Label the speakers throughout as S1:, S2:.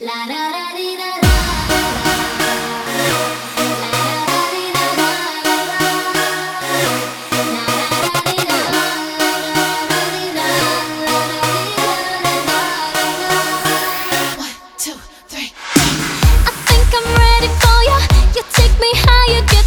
S1: Two, I think I'm ready for you. You take me higher.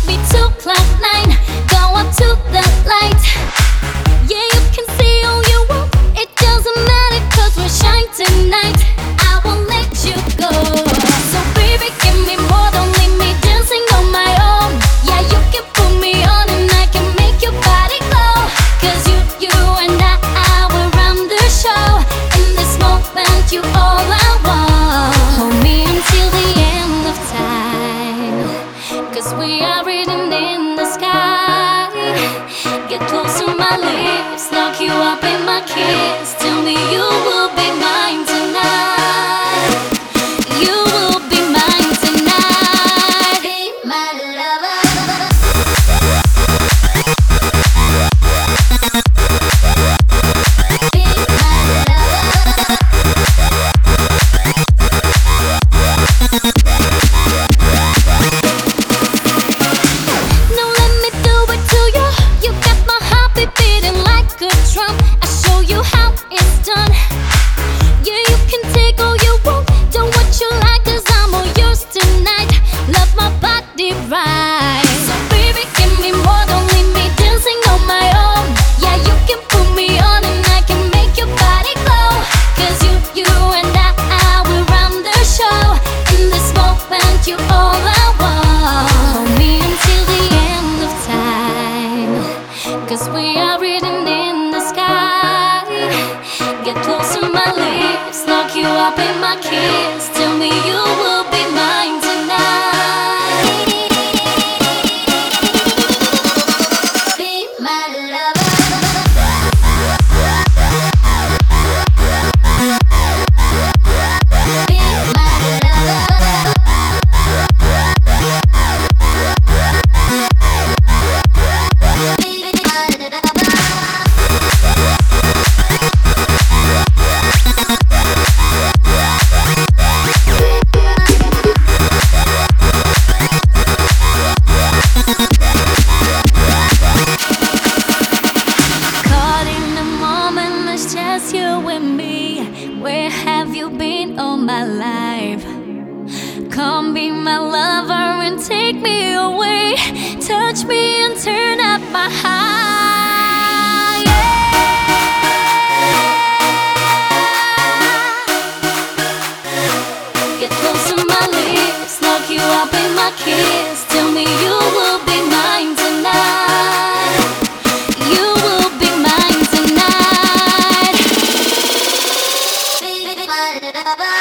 S1: Get close to my lips, lock you up in my kiss. Tell me you will be mine. Cause we are written in the sky. Get close to my lips, lock you up in my kiss. Tell me you will. you and me. Where have you been all my life? Come be my lover and take me away. Touch me and turn up my heart. Get close to my lips, lock you up in my kiss. Tell me you.
S2: Ba-da-da-ba